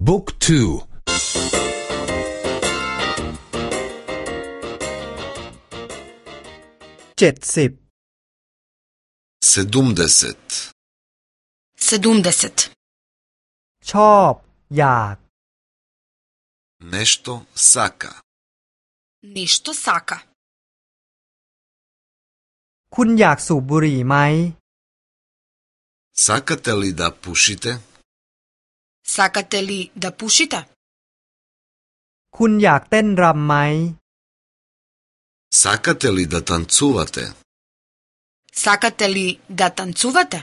Book 2 Četsip Sedumdeset Sedumdeset Čop, jak Nešto saka Nešto saka Kun jak su buri maj Sakate li da pušite? Сакате ли да пушите? คุณอยากเต้นรำไหม Сакате ли да танцувате? Сакате ли да танцувате?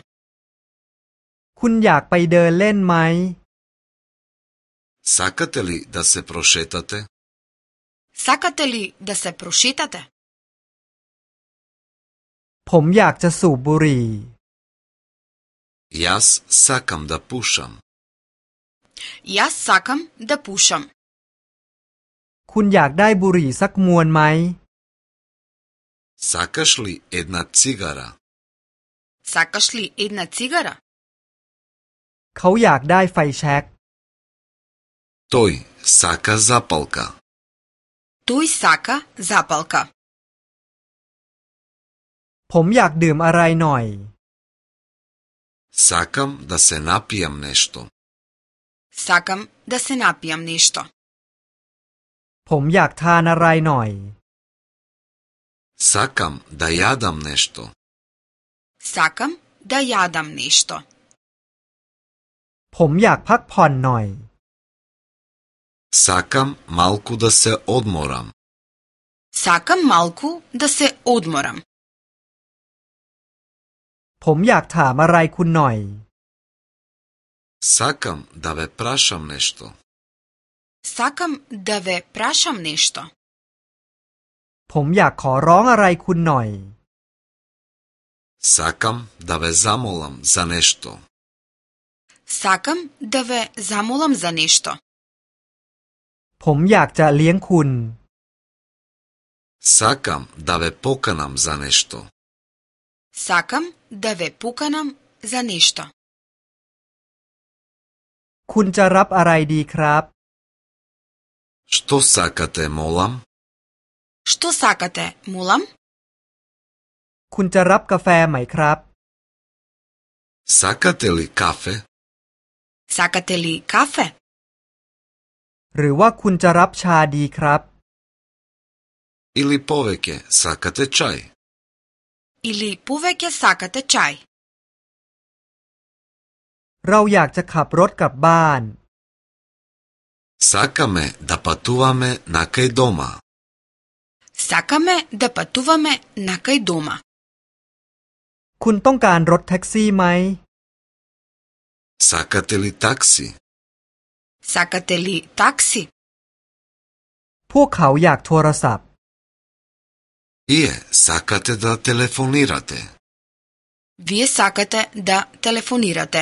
คุณอยากไปเดินเล่นไหม Сакате ли да се прошетате? Сакате ли да се прошетате? ผมอยากจะสูบบุหรี่ Јас сакам да пушам. ยัสักมดปูชมคุณอยากได้บุหรี่สักมวนไหมซักกัชลีเอ็ดนาซิการะซักกัชลีเอ็ดนาซิการะเขาอยากได้ไฟแช็กตุยซักกะซาปัลกะตุยซักกะซาปัลกะผมอยากดื่มอะไรหน่อยซักกัมดาเซนาพิยมเนชโต Сакам да се напијам нешто. Пом ผมอยากทานอะไรหน่อย Сакам да јадам нешто. Сакам да јадам нешто. Пом пак ผมอยากพักผ่อนหน่อย Сакам малку да се одморам. Сакам малку да се одморам. Пом кун ผมอยากถามอะไรคุณหน่อย Сакам да ве прашам нешто. Сакам да ве прашам нешто. Пом ја ผมอยากขอร้องอะไรคุณหน่อย Сакам да ве замолам за нешто. Сакам да ве замолам за нешто. Пом кун. Сакам да ве поканам за нешто. Сакам да ве поканам за нешто. คุณจะรับอะไรดีครับชตสักเตมลัมชตสักเตมลัมคุณจะรับกาแฟไหมครับสักเตลิกาเฟสักเตลิกาเฟหรือว่าคุณจะรับชาดีครับอิลิปเวเกสักเตชัยอิลิปเวเกสักเตชัยเราอยากจะขับรถกลับบ้านสักกันเดาปัตตุวามะนาคัยดอมาสักกันเดาปัตตุวามะนาคัยดอมาคุณต้องการรถแท็กซี่ไหมสักกันเลยทักซี่สักกันเลยทักซี่พวกเขาอยากโทรศัพท์เย่สักกันเดาโทรศัพท์ Вие с а เ а т е да телефонирате.